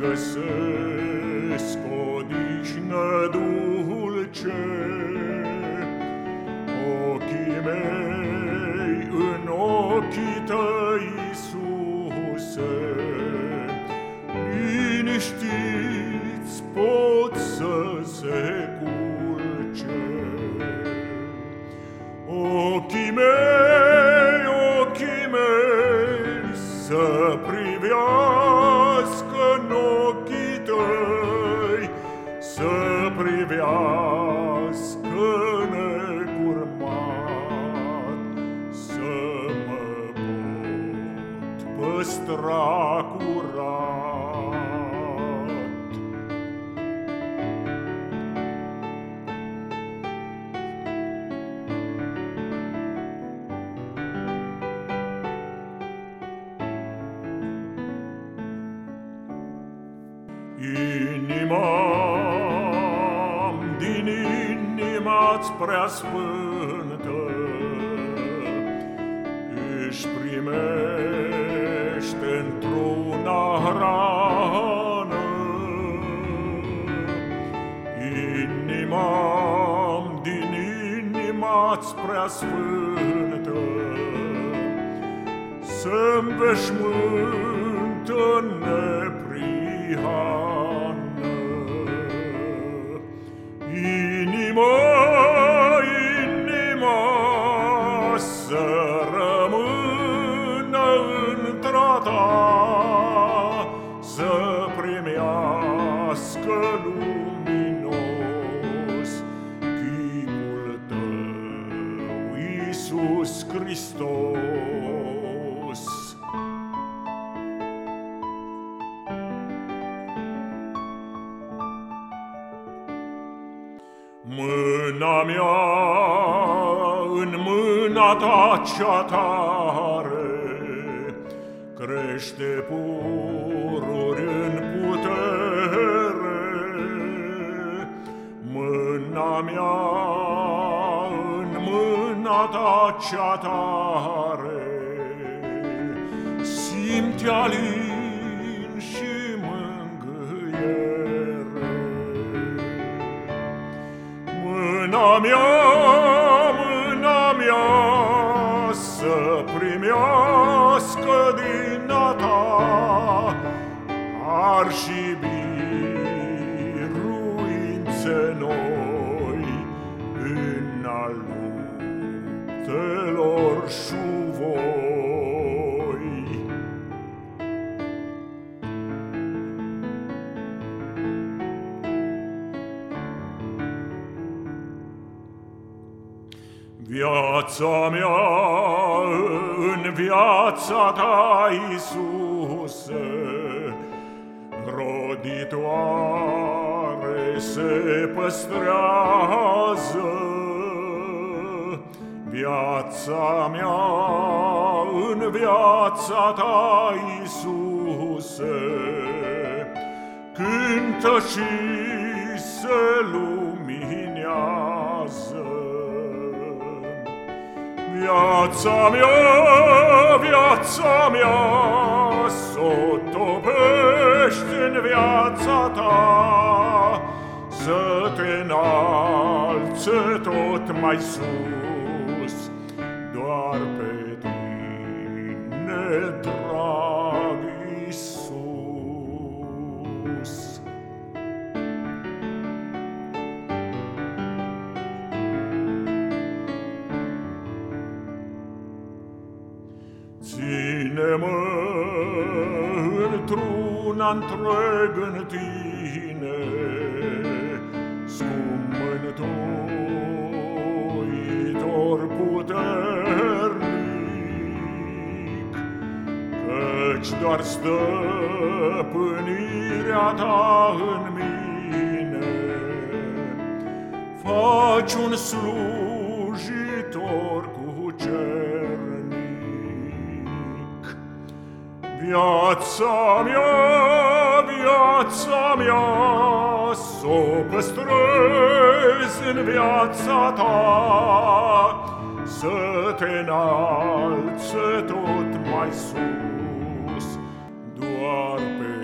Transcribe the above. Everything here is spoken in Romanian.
găsesc o dihnă dulce, păstra curat. Inima din inima-ți prea sfântă primam din inima-ți preasfântă, Să-mi veșmântă neprihană. Inima, inima, să Iisus Hristos. Mâna mea în mâna ta cea tare Crește pururi ta cea tare Simte alin și Mâna mea, mâna mea Să primească din a ta Ar și biruințe luptelor șuvoi Viața mea în viața ta, Iisuse, roditoare se păstrează. Viața mea în viața ta, Iisuse, cântă și se luminează. Viața mea, viața mea, S-o topești în viața ta, Să te înalțe tot mai sus, ar pe tine, drag Iisus. Ține-mă într-un întreg în tine, Căci doar stăpânirea ta în mine. Faci un slujitor cu cernic. Viața mea, viața viața mea Să o păstrez în viața ta. Să te înalță tot mai sus Doar pe